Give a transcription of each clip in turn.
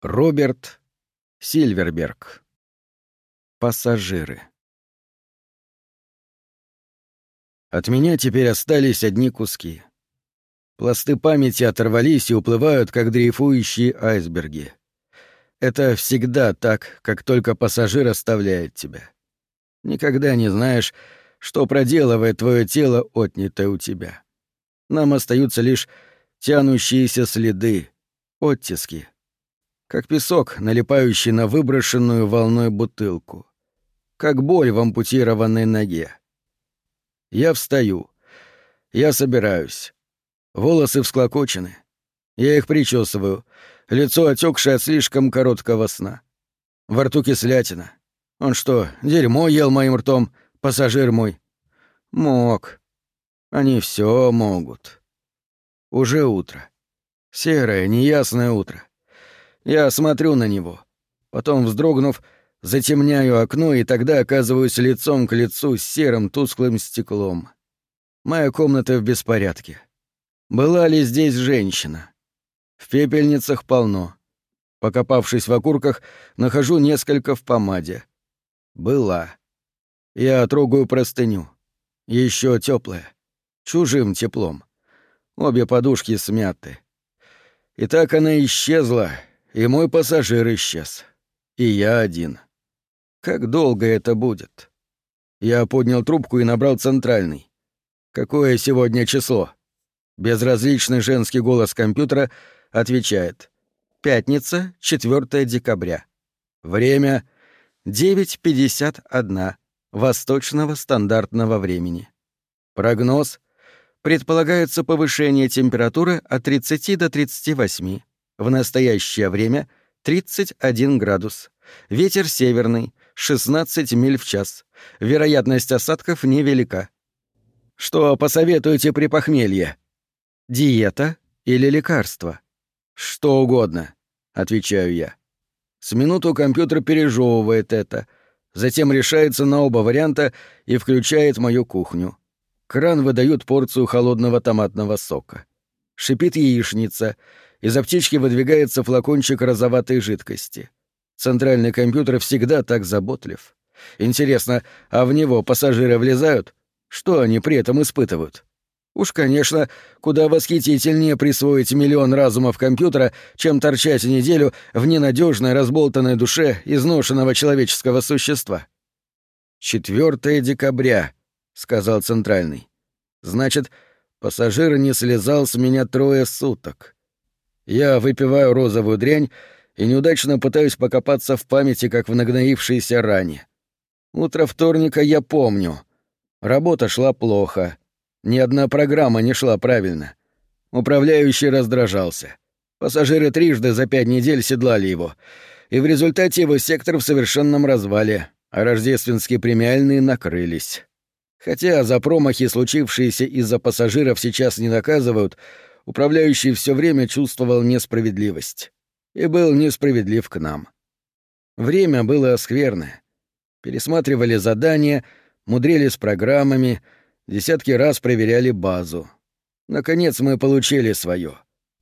Роберт Сильверберг. Пассажиры. От меня теперь остались одни куски. Пласты памяти оторвались и уплывают, как дрейфующие айсберги. Это всегда так, как только пассажир оставляет тебя. Никогда не знаешь, что проделывает твое тело, отнятое у тебя. Нам остаются лишь тянущиеся следы, оттиски, как песок, налипающий на выброшенную волной бутылку, как боль в ампутированной ноге. Я встаю. Я собираюсь. Волосы всклокочены. Я их причесываю. Лицо отекшее от слишком короткого сна. Во рту кислятина. Он что, дерьмо ел моим ртом, пассажир мой? Мог. Они все могут. Уже утро. Серое, неясное утро. Я смотрю на него. Потом, вздрогнув, затемняю окно и тогда оказываюсь лицом к лицу с серым тусклым стеклом. Моя комната в беспорядке. Была ли здесь женщина? В пепельницах полно. Покопавшись в окурках, нахожу несколько в помаде. Была. Я трогаю простыню. Еще теплая. Чужим теплом. Обе подушки смяты. И так она исчезла, и мой пассажир исчез. И я один. Как долго это будет? Я поднял трубку и набрал центральный. Какое сегодня число? Безразличный женский голос компьютера отвечает. Пятница, 4 декабря. Время 9.51 восточного стандартного времени. Прогноз. Предполагается повышение температуры от 30 до 38. В настоящее время 31 градус. Ветер северный, 16 миль в час. Вероятность осадков невелика. Что посоветуете при похмелье? Диета или лекарство? Что угодно, отвечаю я. С минуту компьютер пережевывает это, затем решается на оба варианта и включает мою кухню. Кран выдает порцию холодного томатного сока. Шипит яичница — из аптечки выдвигается флакончик розоватой жидкости. Центральный компьютер всегда так заботлив. Интересно, а в него пассажиры влезают? Что они при этом испытывают? Уж, конечно, куда восхитительнее присвоить миллион разумов компьютера, чем торчать неделю в ненадежной разболтанной душе изношенного человеческого существа. «Четвертое декабря», — сказал Центральный. «Значит, пассажир не слезал с меня трое суток. Я выпиваю розовую дрянь и неудачно пытаюсь покопаться в памяти, как в нагноившейся ране. Утро вторника я помню. Работа шла плохо. Ни одна программа не шла правильно. Управляющий раздражался. Пассажиры трижды за пять недель седлали его. И в результате его сектор в совершенном развале, а рождественские премиальные накрылись. Хотя за промахи, случившиеся из-за пассажиров, сейчас не наказывают, управляющий все время чувствовал несправедливость. И был несправедлив к нам. Время было скверное. Пересматривали задания, мудрили с программами, десятки раз проверяли базу. Наконец мы получили свое.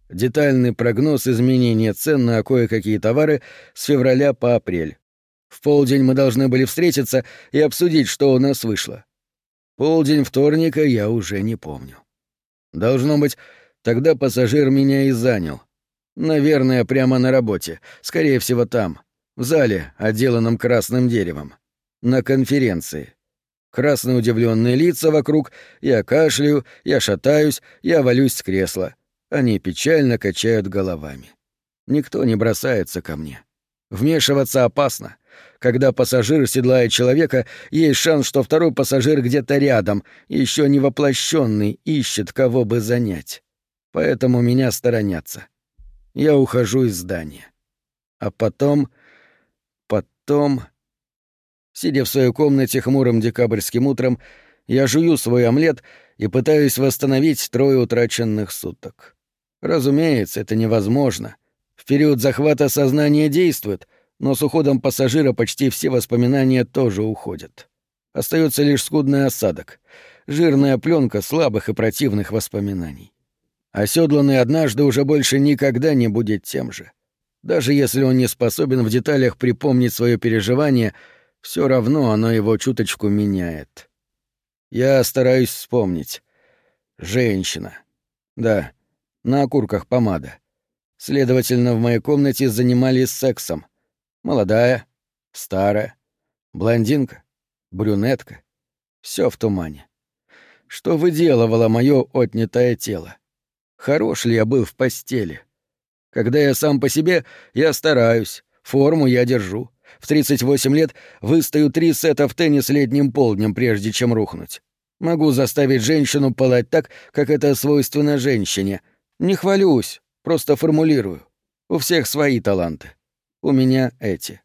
Детальный прогноз изменения цен на кое-какие товары с февраля по апрель. В полдень мы должны были встретиться и обсудить, что у нас вышло. Полдень вторника я уже не помню. Должно быть, Тогда пассажир меня и занял. Наверное, прямо на работе. Скорее всего, там. В зале, отделанном красным деревом. На конференции. Красные удивленные лица вокруг. Я кашляю, я шатаюсь, я валюсь с кресла. Они печально качают головами. Никто не бросается ко мне. Вмешиваться опасно. Когда пассажир седлает человека, есть шанс, что второй пассажир где-то рядом, еще не воплощенный, ищет кого бы занять поэтому меня сторонятся. Я ухожу из здания. А потом... потом... Сидя в своей комнате хмурым декабрьским утром, я жую свой омлет и пытаюсь восстановить трое утраченных суток. Разумеется, это невозможно. В период захвата сознание действует, но с уходом пассажира почти все воспоминания тоже уходят. Остается лишь скудный осадок, жирная пленка слабых и противных воспоминаний. Оседланный однажды уже больше никогда не будет тем же. Даже если он не способен в деталях припомнить свое переживание, все равно оно его чуточку меняет. Я стараюсь вспомнить. Женщина. Да, на окурках помада. Следовательно, в моей комнате занимались сексом. Молодая, старая, блондинка, брюнетка. Все в тумане. Что выделывало мое отнятое тело? Хорош ли я был в постели? Когда я сам по себе, я стараюсь, форму я держу. В 38 лет выстою три сета в теннис летним полднем, прежде чем рухнуть. Могу заставить женщину пылать так, как это свойственно женщине. Не хвалюсь, просто формулирую. У всех свои таланты. У меня эти.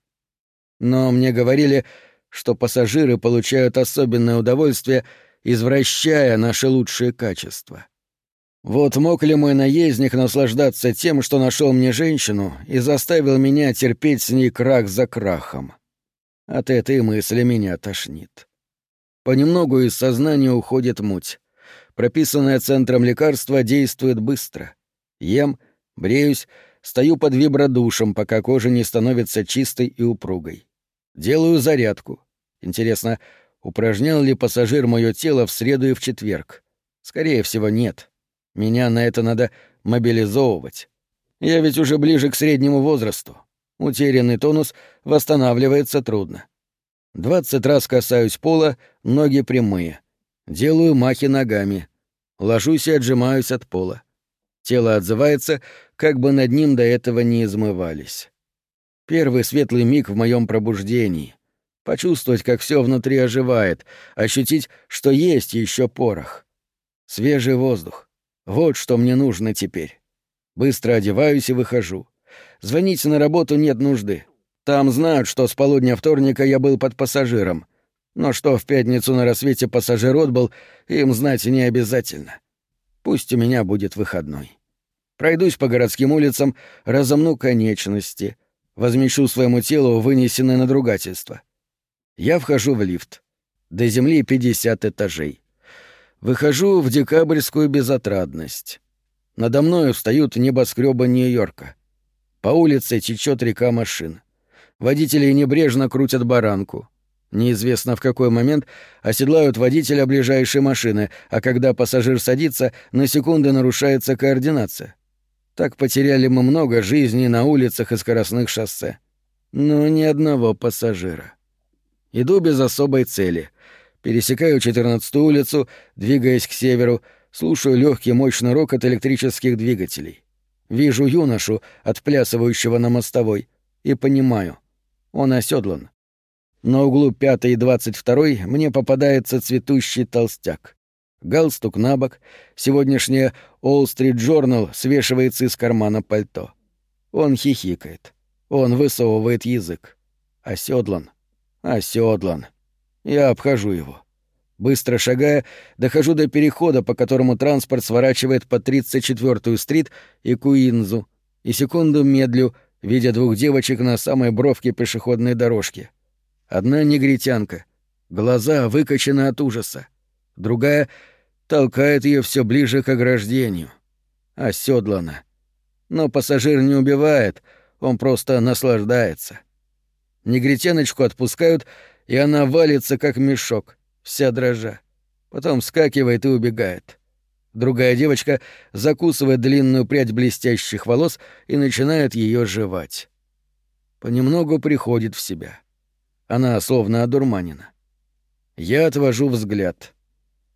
Но мне говорили, что пассажиры получают особенное удовольствие, извращая наши лучшие качества. Вот мог ли мой наездник наслаждаться тем, что нашел мне женщину и заставил меня терпеть с ней крах за крахом? От этой мысли меня тошнит. Понемногу из сознания уходит муть. Прописанное центром лекарство действует быстро. Ем, бреюсь, стою под вибродушем, пока кожа не становится чистой и упругой. Делаю зарядку. Интересно, упражнял ли пассажир мое тело в среду и в четверг? Скорее всего, нет. Меня на это надо мобилизовывать. Я ведь уже ближе к среднему возрасту. Утерянный тонус восстанавливается трудно. Двадцать раз касаюсь пола, ноги прямые. Делаю махи ногами. Ложусь и отжимаюсь от пола. Тело отзывается, как бы над ним до этого не измывались. Первый светлый миг в моем пробуждении. Почувствовать, как все внутри оживает, ощутить, что есть еще порох. Свежий воздух. Вот что мне нужно теперь. Быстро одеваюсь и выхожу. Звонить на работу нет нужды. Там знают, что с полудня вторника я был под пассажиром. Но что в пятницу на рассвете пассажир отбыл, им знать не обязательно. Пусть у меня будет выходной. Пройдусь по городским улицам, разомну конечности, возмещу своему телу вынесенное надругательство. Я вхожу в лифт. До земли 50 этажей. Выхожу в декабрьскую безотрадность. Надо мною встают небоскребы Нью-Йорка. По улице течет река машин. Водители небрежно крутят баранку. Неизвестно в какой момент оседлают водителя ближайшей машины, а когда пассажир садится, на секунды нарушается координация. Так потеряли мы много жизней на улицах и скоростных шоссе. Но ни одного пассажира. Иду без особой цели — Пересекаю 14-ю улицу, двигаясь к северу, слушаю легкий мощный рокот электрических двигателей. Вижу юношу, отплясывающего на мостовой, и понимаю. Он оседлан. На углу 5 и 22 мне попадается цветущий толстяк. Галстук на бок, сегодняшняя All Street Journal свешивается из кармана пальто. Он хихикает. Он высовывает язык. Оседлан. Оседлан. Я обхожу его. Быстро шагая, дохожу до перехода, по которому транспорт сворачивает по 34-ю стрит и Куинзу, и секунду медлю, видя двух девочек на самой бровке пешеходной дорожки. Одна негритянка, глаза выкочены от ужаса. Другая толкает ее все ближе к ограждению. Оседлана. Но пассажир не убивает, он просто наслаждается. Негритяночку отпускают, и она валится, как мешок, вся дрожа. Потом вскакивает и убегает. Другая девочка закусывает длинную прядь блестящих волос и начинает ее жевать. Понемногу приходит в себя. Она словно одурманена. Я отвожу взгляд.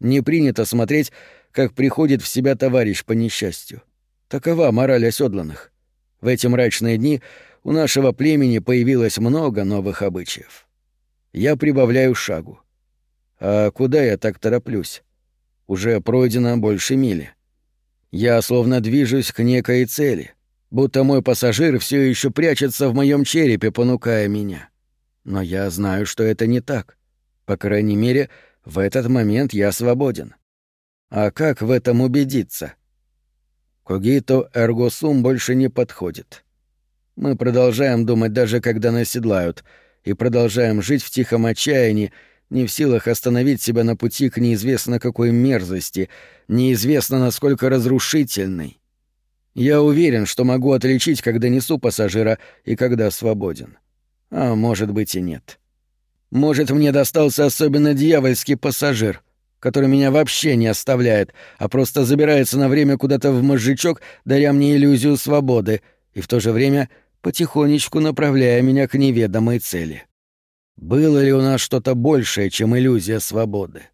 Не принято смотреть, как приходит в себя товарищ по несчастью. Такова мораль оседланных. В эти мрачные дни у нашего племени появилось много новых обычаев. Я прибавляю шагу. А куда я так тороплюсь? Уже пройдено больше мили. Я словно движусь к некой цели, будто мой пассажир все еще прячется в моем черепе, понукая меня. Но я знаю, что это не так. По крайней мере, в этот момент я свободен. А как в этом убедиться? Когито эргосум больше не подходит. Мы продолжаем думать даже когда наседлают — и продолжаем жить в тихом отчаянии, не в силах остановить себя на пути к неизвестно какой мерзости, неизвестно насколько разрушительной. Я уверен, что могу отличить, когда несу пассажира и когда свободен. А может быть и нет. Может, мне достался особенно дьявольский пассажир, который меня вообще не оставляет, а просто забирается на время куда-то в мозжечок, даря мне иллюзию свободы, и в то же время потихонечку направляя меня к неведомой цели. Было ли у нас что-то большее, чем иллюзия свободы?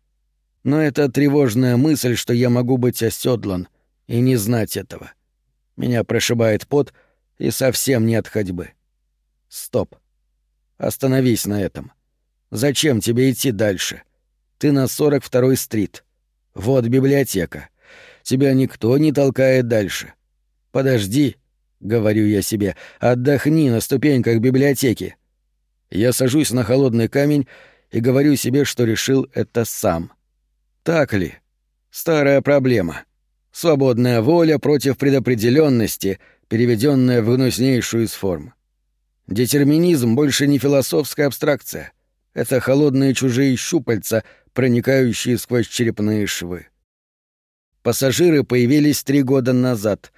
Но это тревожная мысль, что я могу быть оседлан и не знать этого. Меня прошибает пот и совсем нет ходьбы. Стоп. Остановись на этом. Зачем тебе идти дальше? Ты на 42-й стрит. Вот библиотека. Тебя никто не толкает дальше. Подожди, — говорю я себе, — отдохни на ступеньках библиотеки. Я сажусь на холодный камень и говорю себе, что решил это сам. Так ли? Старая проблема. Свободная воля против предопределенности, переведенная в гнуснейшую из форм. Детерминизм больше не философская абстракция. Это холодные чужие щупальца, проникающие сквозь черепные швы. Пассажиры появились три года назад.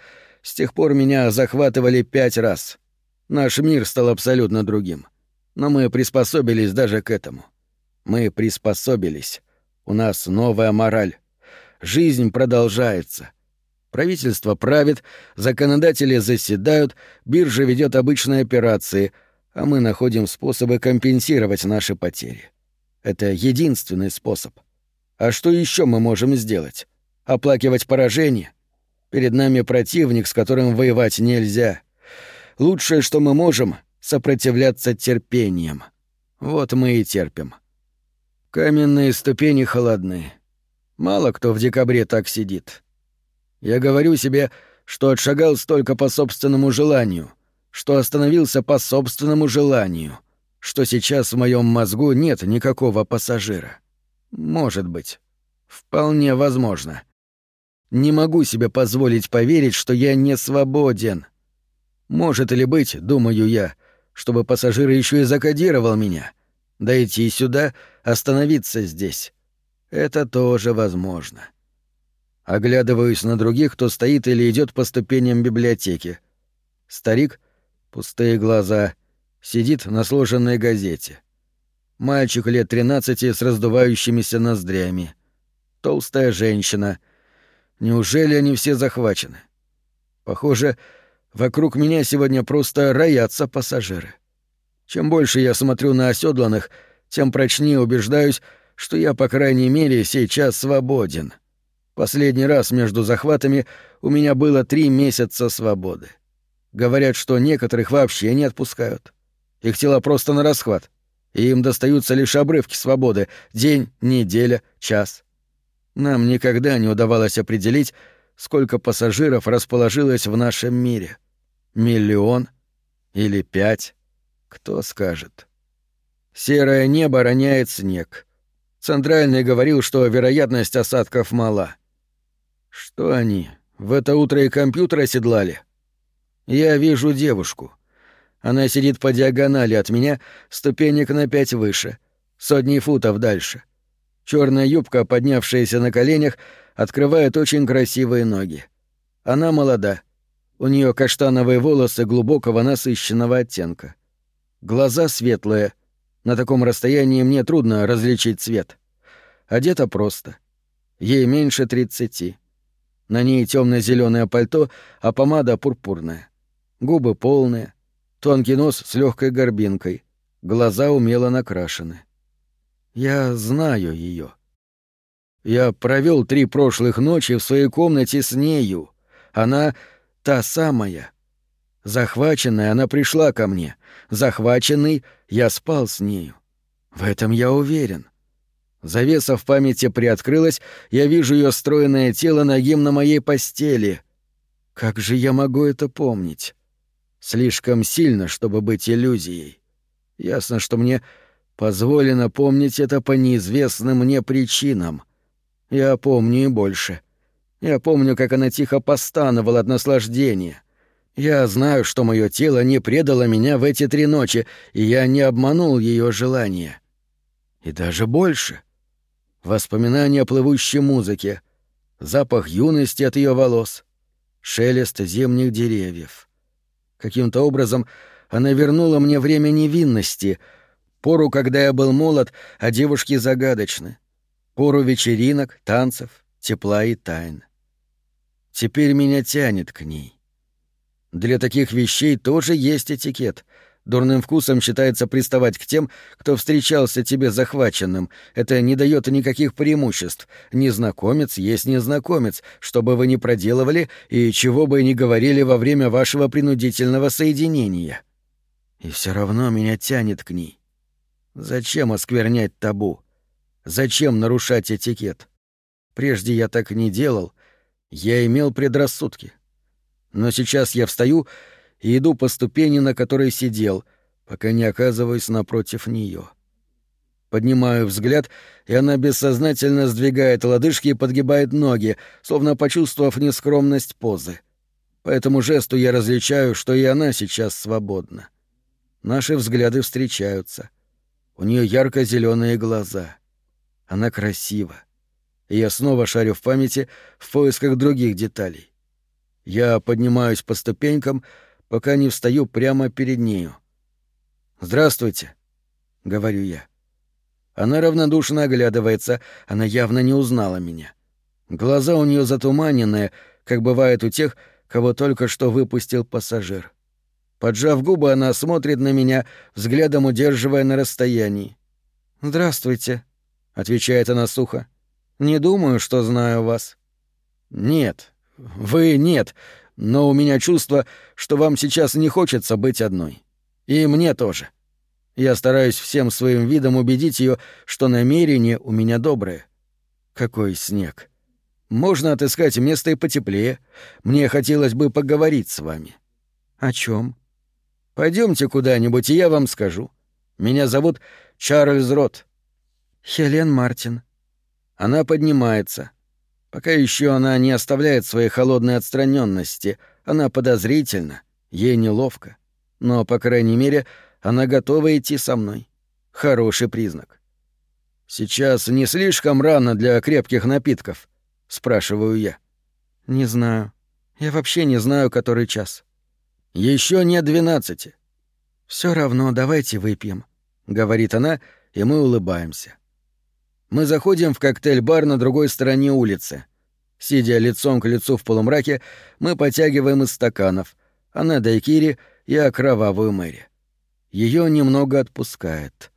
С тех пор меня захватывали пять раз. Наш мир стал абсолютно другим. Но мы приспособились даже к этому. Мы приспособились. У нас новая мораль. Жизнь продолжается. Правительство правит, законодатели заседают, биржа ведет обычные операции, а мы находим способы компенсировать наши потери. Это единственный способ. А что еще мы можем сделать? Оплакивать поражение? Перед нами противник, с которым воевать нельзя. Лучшее, что мы можем, сопротивляться терпением. Вот мы и терпим. Каменные ступени холодны. Мало кто в декабре так сидит. Я говорю себе, что отшагал столько по собственному желанию, что остановился по собственному желанию, что сейчас в моем мозгу нет никакого пассажира. Может быть. Вполне возможно. Не могу себе позволить поверить, что я не свободен. Может ли быть, думаю я, чтобы пассажир еще и закодировал меня. Дойти сюда, остановиться здесь. Это тоже возможно. Оглядываюсь на других, кто стоит или идет по ступеням библиотеки. Старик, пустые глаза, сидит на сложенной газете. Мальчик лет тринадцати с раздувающимися ноздрями. Толстая женщина. Неужели они все захвачены? Похоже, Вокруг меня сегодня просто роятся пассажиры. Чем больше я смотрю на оседланных, тем прочнее убеждаюсь, что я, по крайней мере, сейчас свободен. Последний раз между захватами у меня было три месяца свободы. Говорят, что некоторых вообще не отпускают. Их тела просто на расхват, и им достаются лишь обрывки свободы — день, неделя, час. Нам никогда не удавалось определить, сколько пассажиров расположилось в нашем мире. Миллион? Или пять? Кто скажет? Серое небо роняет снег. Центральный говорил, что вероятность осадков мала. Что они, в это утро и компьютер оседлали? Я вижу девушку. Она сидит по диагонали от меня, ступенек на пять выше, сотни футов дальше. Черная юбка, поднявшаяся на коленях, открывает очень красивые ноги. Она молода — у нее каштановые волосы глубокого насыщенного оттенка. Глаза светлые. На таком расстоянии мне трудно различить цвет. Одета просто. Ей меньше тридцати. На ней темно зеленое пальто, а помада пурпурная. Губы полные, тонкий нос с легкой горбинкой, глаза умело накрашены. Я знаю ее. Я провел три прошлых ночи в своей комнате с нею. Она Та самая. Захваченная она пришла ко мне. Захваченный я спал с нею. В этом я уверен. Завеса в памяти приоткрылась, я вижу ее стройное тело ногим на моей постели. Как же я могу это помнить? Слишком сильно, чтобы быть иллюзией. Ясно, что мне позволено помнить это по неизвестным мне причинам. Я помню и больше — я помню, как она тихо постановала от наслаждения. Я знаю, что мое тело не предало меня в эти три ночи, и я не обманул ее желание. И даже больше. Воспоминания о плывущей музыке, запах юности от ее волос, шелест зимних деревьев. Каким-то образом она вернула мне время невинности, пору, когда я был молод, а девушки загадочны, пору вечеринок, танцев, тепла и тайн. Теперь меня тянет к ней. Для таких вещей тоже есть этикет. Дурным вкусом считается приставать к тем, кто встречался тебе захваченным. Это не дает никаких преимуществ. Незнакомец есть незнакомец, что бы вы ни проделывали и чего бы ни говорили во время вашего принудительного соединения. И все равно меня тянет к ней. Зачем осквернять табу? Зачем нарушать этикет? Прежде я так не делал, я имел предрассудки. Но сейчас я встаю и иду по ступени, на которой сидел, пока не оказываюсь напротив нее. Поднимаю взгляд, и она бессознательно сдвигает лодыжки и подгибает ноги, словно почувствовав нескромность позы. По этому жесту я различаю, что и она сейчас свободна. Наши взгляды встречаются. У нее ярко зеленые глаза. Она красива и я снова шарю в памяти в поисках других деталей. Я поднимаюсь по ступенькам, пока не встаю прямо перед нею. «Здравствуйте», — говорю я. Она равнодушно оглядывается, она явно не узнала меня. Глаза у нее затуманенные, как бывает у тех, кого только что выпустил пассажир. Поджав губы, она смотрит на меня, взглядом удерживая на расстоянии. «Здравствуйте», — отвечает она сухо. Не думаю, что знаю вас. Нет, вы нет, но у меня чувство, что вам сейчас не хочется быть одной. И мне тоже. Я стараюсь всем своим видом убедить ее, что намерение у меня доброе. Какой снег. Можно отыскать место и потеплее. Мне хотелось бы поговорить с вами. О чем? Пойдемте куда-нибудь, и я вам скажу. Меня зовут Чарльз Рот. Хелен Мартин. Она поднимается. Пока еще она не оставляет своей холодной отстраненности, она подозрительна, ей неловко. Но, по крайней мере, она готова идти со мной. Хороший признак. «Сейчас не слишком рано для крепких напитков?» — спрашиваю я. «Не знаю. Я вообще не знаю, который час». Еще нет двенадцати». Все равно, давайте выпьем», — говорит она, и мы улыбаемся. Мы заходим в коктейль-бар на другой стороне улицы. Сидя лицом к лицу в полумраке, мы потягиваем из стаканов. Она дайкири, я кровавую Мэри. Ее немного отпускает.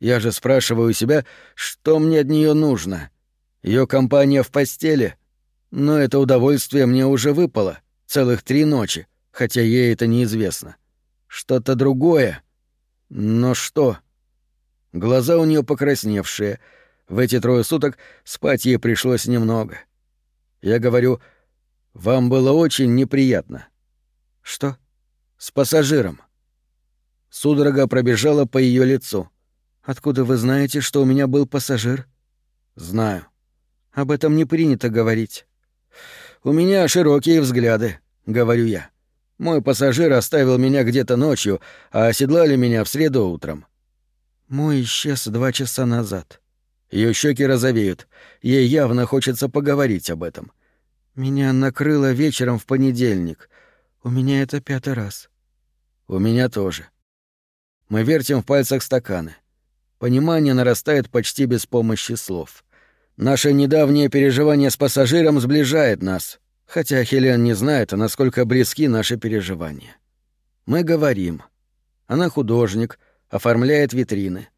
Я же спрашиваю себя, что мне от нее нужно. Ее компания в постели. Но это удовольствие мне уже выпало. Целых три ночи, хотя ей это неизвестно. Что-то другое. Но что? Глаза у нее покрасневшие — в эти трое суток спать ей пришлось немного. Я говорю, вам было очень неприятно. Что? С пассажиром. Судорога пробежала по ее лицу. Откуда вы знаете, что у меня был пассажир? Знаю. Об этом не принято говорить. У меня широкие взгляды, говорю я. Мой пассажир оставил меня где-то ночью, а оседлали меня в среду утром. Мой исчез два часа назад. Ее щеки розовеют. Ей явно хочется поговорить об этом. Меня накрыло вечером в понедельник. У меня это пятый раз. У меня тоже. Мы вертим в пальцах стаканы. Понимание нарастает почти без помощи слов. Наше недавнее переживание с пассажиром сближает нас, хотя Хелен не знает, насколько близки наши переживания. Мы говорим. Она художник, оформляет витрины.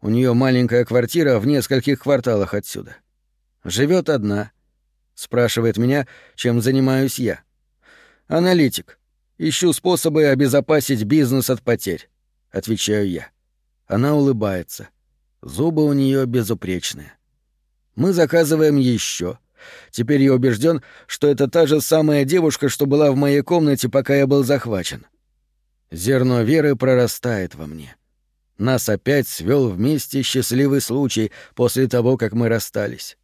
У нее маленькая квартира в нескольких кварталах отсюда. Живет одна. Спрашивает меня, чем занимаюсь я. Аналитик. Ищу способы обезопасить бизнес от потерь. Отвечаю я. Она улыбается. Зубы у нее безупречные. Мы заказываем еще. Теперь я убежден, что это та же самая девушка, что была в моей комнате, пока я был захвачен. Зерно веры прорастает во мне. Нас опять свел вместе счастливый случай после того, как мы расстались.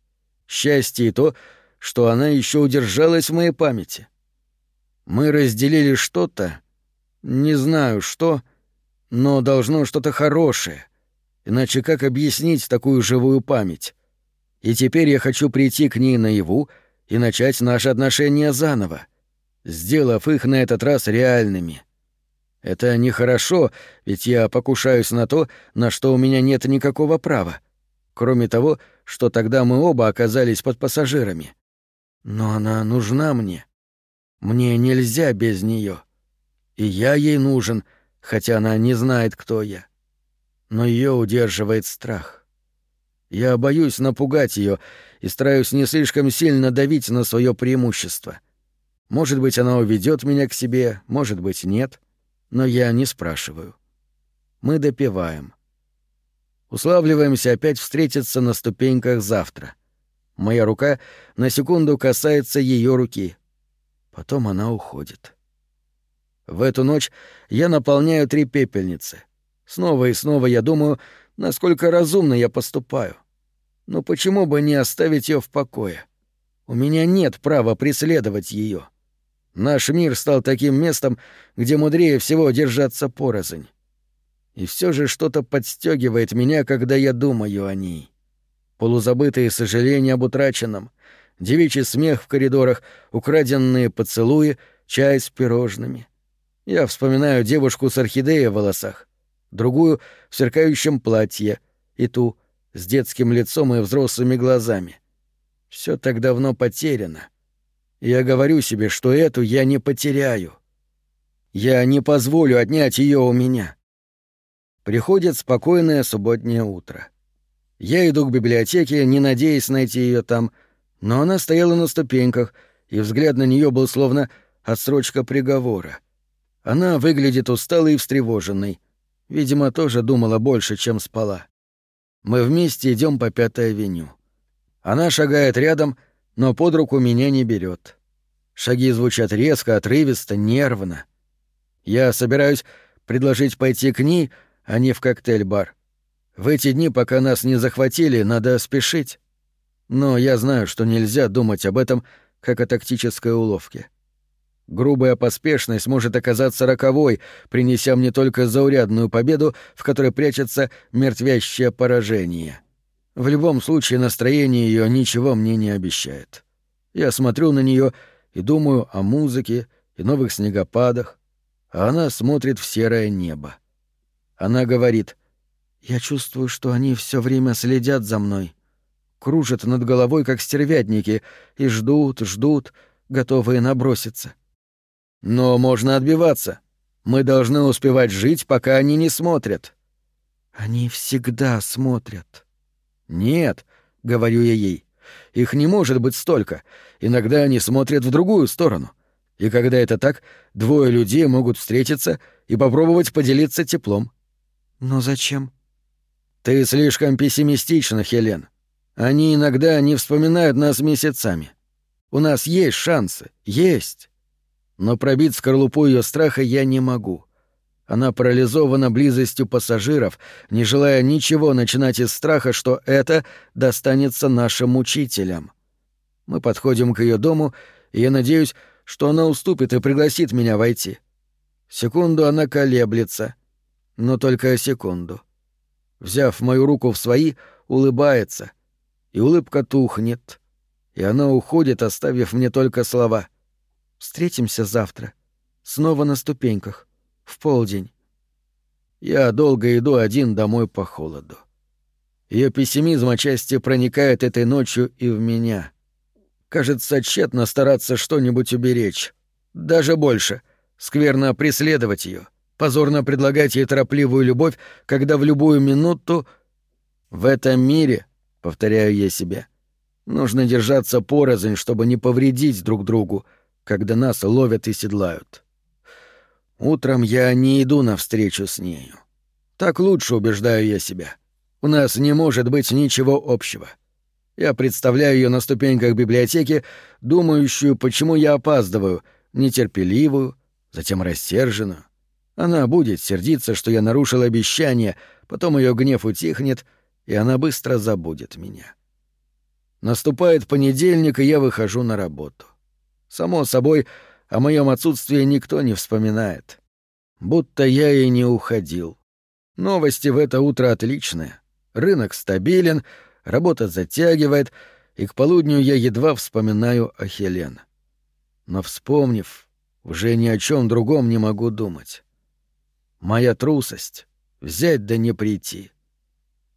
Счастье и то, что она еще удержалась в моей памяти. Мы разделили что-то, не знаю что, но должно что-то хорошее. Иначе как объяснить такую живую память? И теперь я хочу прийти к ней наяву и начать наши отношения заново. сделав их на этот раз реальными. Это нехорошо, ведь я покушаюсь на то, на что у меня нет никакого права. Кроме того, что тогда мы оба оказались под пассажирами. Но она нужна мне. Мне нельзя без нее. И я ей нужен, хотя она не знает, кто я. Но ее удерживает страх. Я боюсь напугать ее и стараюсь не слишком сильно давить на свое преимущество. Может быть, она уведет меня к себе, может быть, нет но я не спрашиваю. Мы допиваем. Уславливаемся опять встретиться на ступеньках завтра. Моя рука на секунду касается ее руки. Потом она уходит. В эту ночь я наполняю три пепельницы. Снова и снова я думаю, насколько разумно я поступаю. Но почему бы не оставить ее в покое? У меня нет права преследовать ее. Наш мир стал таким местом, где мудрее всего держаться порознь. И все же что-то подстегивает меня, когда я думаю о ней. Полузабытые сожаления об утраченном, девичий смех в коридорах, украденные поцелуи, чай с пирожными. Я вспоминаю девушку с орхидеей в волосах, другую — в сверкающем платье, и ту — с детским лицом и взрослыми глазами. Все так давно потеряно — я говорю себе, что эту я не потеряю. Я не позволю отнять ее у меня. Приходит спокойное субботнее утро. Я иду к библиотеке, не надеясь найти ее там, но она стояла на ступеньках, и взгляд на нее был словно отсрочка приговора. Она выглядит усталой и встревоженной. Видимо, тоже думала больше, чем спала. Мы вместе идем по Пятой авеню. Она шагает рядом, но под руку меня не берет. Шаги звучат резко, отрывисто, нервно. Я собираюсь предложить пойти к ней, а не в коктейль-бар. В эти дни, пока нас не захватили, надо спешить. Но я знаю, что нельзя думать об этом, как о тактической уловке. Грубая поспешность может оказаться роковой, принеся мне только заурядную победу, в которой прячется мертвящее поражение. В любом случае настроение ее ничего мне не обещает. Я смотрю на нее и думаю о музыке и новых снегопадах, а она смотрит в серое небо. Она говорит, «Я чувствую, что они все время следят за мной, кружат над головой, как стервятники, и ждут, ждут, готовые наброситься. Но можно отбиваться. Мы должны успевать жить, пока они не смотрят». «Они всегда смотрят», «Нет», — говорю я ей, — «их не может быть столько. Иногда они смотрят в другую сторону. И когда это так, двое людей могут встретиться и попробовать поделиться теплом». «Но зачем?» «Ты слишком пессимистична, Хелен. Они иногда не вспоминают нас месяцами. У нас есть шансы, есть. Но пробить скорлупу ее страха я не могу. Она парализована близостью пассажиров, не желая ничего начинать из страха, что это достанется нашим учителям. Мы подходим к ее дому, и я надеюсь, что она уступит и пригласит меня войти. Секунду она колеблется, но только секунду. Взяв мою руку в свои, улыбается, и улыбка тухнет, и она уходит, оставив мне только слова. «Встретимся завтра. Снова на ступеньках в полдень. Я долго иду один домой по холоду. Ее пессимизм отчасти проникает этой ночью и в меня. Кажется, тщетно стараться что-нибудь уберечь. Даже больше. Скверно преследовать ее, позорно предлагать ей торопливую любовь, когда в любую минуту... В этом мире, повторяю я себе, нужно держаться порознь, чтобы не повредить друг другу, когда нас ловят и седлают. Утром я не иду навстречу с нею. Так лучше убеждаю я себя. У нас не может быть ничего общего. Я представляю ее на ступеньках библиотеки, думающую, почему я опаздываю, нетерпеливую, затем рассерженную. Она будет сердиться, что я нарушил обещание, потом ее гнев утихнет, и она быстро забудет меня. Наступает понедельник, и я выхожу на работу. Само собой, о моем отсутствии никто не вспоминает. Будто я и не уходил. Новости в это утро отличные. Рынок стабилен, работа затягивает, и к полудню я едва вспоминаю о Хелен. Но вспомнив, Уже ни о чем другом не могу думать. Моя трусость — взять да не прийти.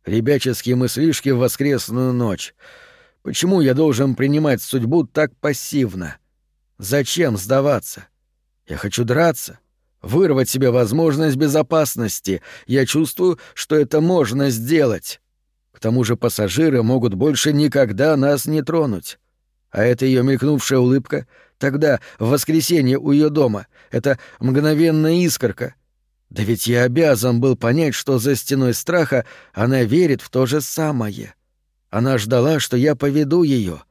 Ребяческие мыслишки в воскресную ночь. Почему я должен принимать судьбу так пассивно? Зачем сдаваться? Я хочу драться, вырвать себе возможность безопасности. Я чувствую, что это можно сделать. К тому же пассажиры могут больше никогда нас не тронуть. А эта ее мелькнувшая улыбка тогда, в воскресенье у ее дома, это мгновенная искорка. Да ведь я обязан был понять, что за стеной страха она верит в то же самое. Она ждала, что я поведу ее,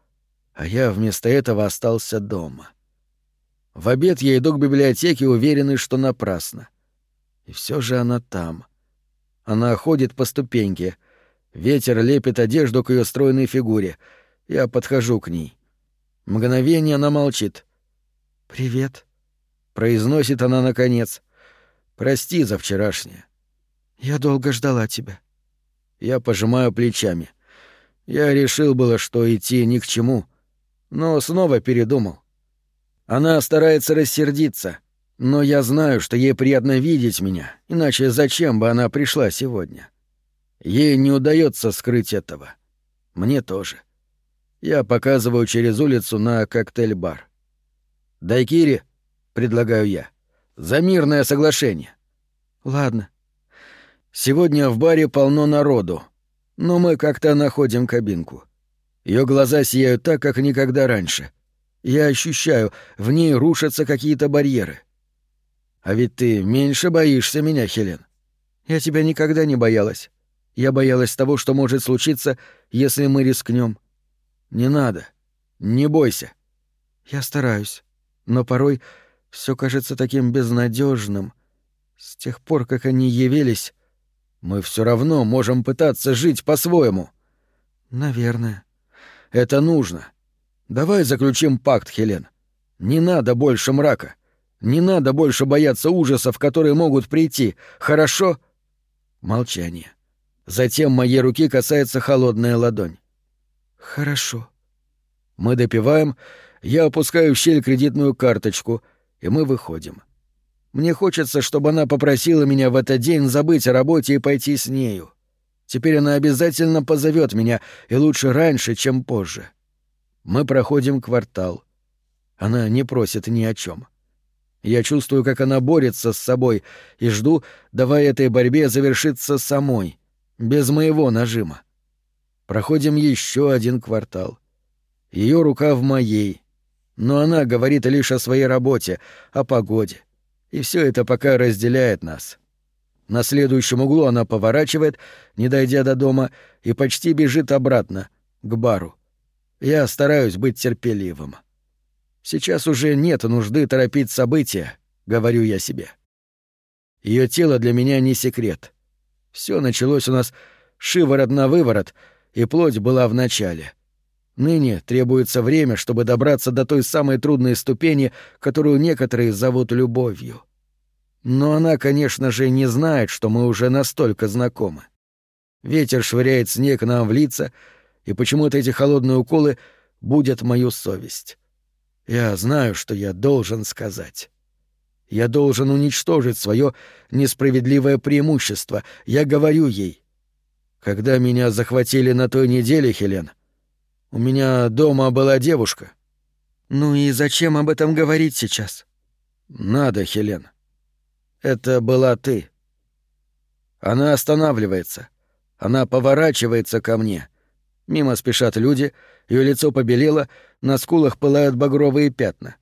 а я вместо этого остался дома. В обед я иду к библиотеке, уверенный, что напрасно. И все же она там. Она ходит по ступеньке. Ветер лепит одежду к ее стройной фигуре. Я подхожу к ней. Мгновение она молчит. «Привет», — произносит она наконец. «Прости за вчерашнее». «Я долго ждала тебя». Я пожимаю плечами. Я решил было, что идти ни к чему, но снова передумал. Она старается рассердиться, но я знаю, что ей приятно видеть меня, иначе зачем бы она пришла сегодня? Ей не удается скрыть этого. Мне тоже. Я показываю через улицу на коктейль-бар. «Дайкири», — предлагаю я, — «за мирное соглашение». «Ладно». Сегодня в баре полно народу, но мы как-то находим кабинку. Ее глаза сияют так, как никогда раньше. Я ощущаю, в ней рушатся какие-то барьеры. А ведь ты меньше боишься меня, Хелен. Я тебя никогда не боялась. Я боялась того, что может случиться, если мы рискнем. Не надо. Не бойся. Я стараюсь. Но порой все кажется таким безнадежным. С тех пор, как они явились, мы все равно можем пытаться жить по-своему. Наверное. Это нужно. Давай заключим пакт, Хелен. Не надо больше мрака. Не надо больше бояться ужасов, которые могут прийти. Хорошо? Молчание. Затем моей руки касается холодная ладонь. «Хорошо». Мы допиваем, я опускаю в щель кредитную карточку, и мы выходим. Мне хочется, чтобы она попросила меня в этот день забыть о работе и пойти с нею. Теперь она обязательно позовет меня, и лучше раньше, чем позже. Мы проходим квартал. Она не просит ни о чем. Я чувствую, как она борется с собой, и жду, давая этой борьбе завершиться самой, без моего нажима. Проходим еще один квартал. Ее рука в моей. Но она говорит лишь о своей работе, о погоде. И все это пока разделяет нас. На следующем углу она поворачивает, не дойдя до дома, и почти бежит обратно, к бару. Я стараюсь быть терпеливым. Сейчас уже нет нужды торопить события, говорю я себе. Ее тело для меня не секрет. Все началось у нас шиворот на выворот — и плоть была в начале. Ныне требуется время, чтобы добраться до той самой трудной ступени, которую некоторые зовут любовью. Но она, конечно же, не знает, что мы уже настолько знакомы. Ветер швыряет снег нам в лица, и почему-то эти холодные уколы будят мою совесть. Я знаю, что я должен сказать. Я должен уничтожить свое несправедливое преимущество. Я говорю ей — когда меня захватили на той неделе, Хелен, у меня дома была девушка. Ну и зачем об этом говорить сейчас? Надо, Хелен. Это была ты. Она останавливается. Она поворачивается ко мне. Мимо спешат люди, ее лицо побелело, на скулах пылают багровые пятна.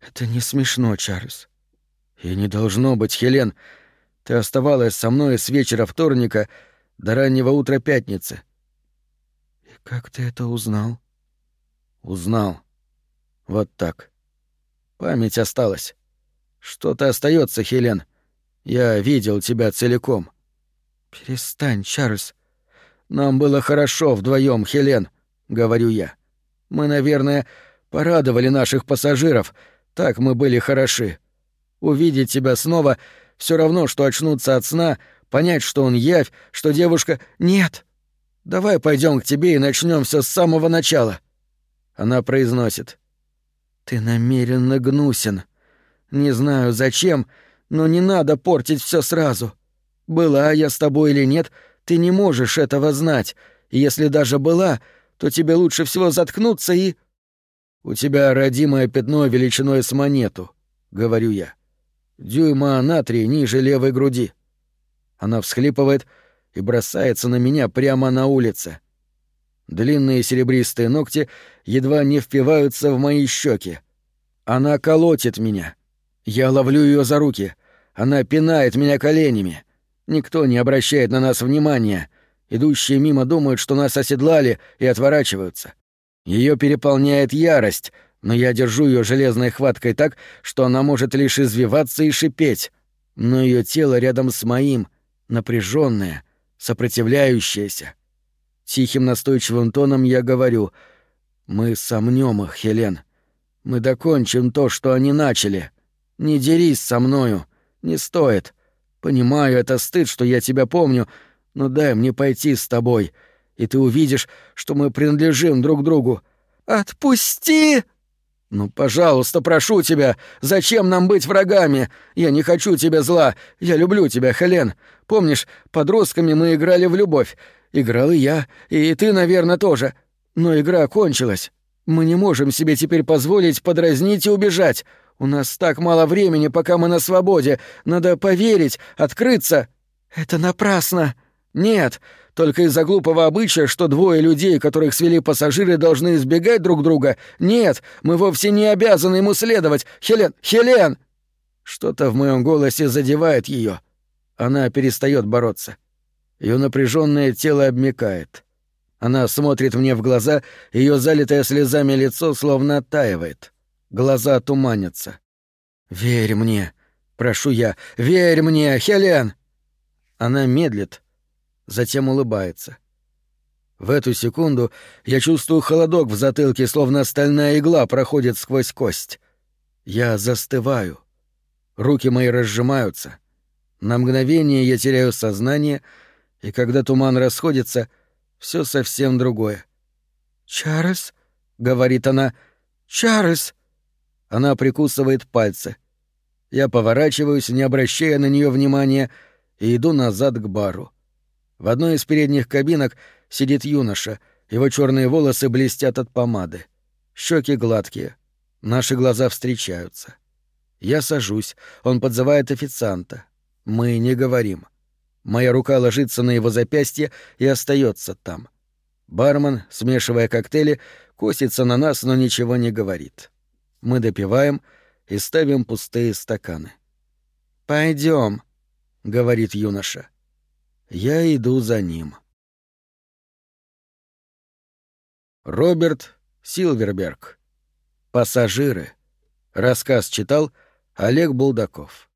Это не смешно, Чарльз. И не должно быть, Хелен. Ты оставалась со мной с вечера вторника, до раннего утра пятницы. И как ты это узнал? Узнал. Вот так. Память осталась. Что-то остается, Хелен. Я видел тебя целиком. Перестань, Чарльз. Нам было хорошо вдвоем, Хелен, говорю я. Мы, наверное, порадовали наших пассажиров. Так мы были хороши. Увидеть тебя снова все равно, что очнуться от сна — понять, что он явь, что девушка «Нет! Давай пойдем к тебе и начнем все с самого начала». Она произносит. «Ты намеренно гнусен. Не знаю, зачем, но не надо портить все сразу. Была я с тобой или нет, ты не можешь этого знать, если даже была, то тебе лучше всего заткнуться и... У тебя родимое пятно величиной с монету, — говорю я. Дюйма на три ниже левой груди. Она всхлипывает и бросается на меня прямо на улице. Длинные серебристые ногти едва не впиваются в мои щеки. Она колотит меня. Я ловлю ее за руки. Она пинает меня коленями. Никто не обращает на нас внимания. Идущие мимо думают, что нас оседлали, и отворачиваются. Ее переполняет ярость, но я держу ее железной хваткой так, что она может лишь извиваться и шипеть. Но ее тело рядом с моим, напряженное, сопротивляющееся. Тихим настойчивым тоном я говорю «Мы сомнем их, Хелен. Мы докончим то, что они начали. Не дерись со мною. Не стоит. Понимаю, это стыд, что я тебя помню, но дай мне пойти с тобой, и ты увидишь, что мы принадлежим друг другу. Отпусти!» «Ну, пожалуйста, прошу тебя, зачем нам быть врагами? Я не хочу тебе зла. Я люблю тебя, Хелен. Помнишь, подростками мы играли в любовь. Играл и я, и ты, наверное, тоже. Но игра кончилась. Мы не можем себе теперь позволить подразнить и убежать. У нас так мало времени, пока мы на свободе. Надо поверить, открыться. Это напрасно. Нет, только из-за глупого обычая, что двое людей, которых свели пассажиры, должны избегать друг друга. Нет, мы вовсе не обязаны ему следовать. Хелен, Хелен! Что-то в моем голосе задевает ее. Она перестает бороться. Ее напряженное тело обмекает. Она смотрит мне в глаза, ее залитое слезами лицо словно оттаивает. Глаза туманятся. «Верь мне», — прошу я, — «верь мне, Хелен!» Она медлит, затем улыбается. В эту секунду я чувствую холодок в затылке, словно стальная игла проходит сквозь кость. Я застываю. Руки мои разжимаются. На мгновение я теряю сознание — и когда туман расходится, все совсем другое. «Чарльз?» — говорит она. «Чарльз!» Она прикусывает пальцы. Я поворачиваюсь, не обращая на нее внимания, и иду назад к бару. В одной из передних кабинок сидит юноша, его черные волосы блестят от помады. Щеки гладкие. Наши глаза встречаются. Я сажусь, он подзывает официанта. Мы не говорим. Моя рука ложится на его запястье и остается там. Бармен, смешивая коктейли, косится на нас, но ничего не говорит. Мы допиваем и ставим пустые стаканы. Пойдем, говорит юноша. Я иду за ним. Роберт Силверберг. Пассажиры. Рассказ читал Олег Булдаков.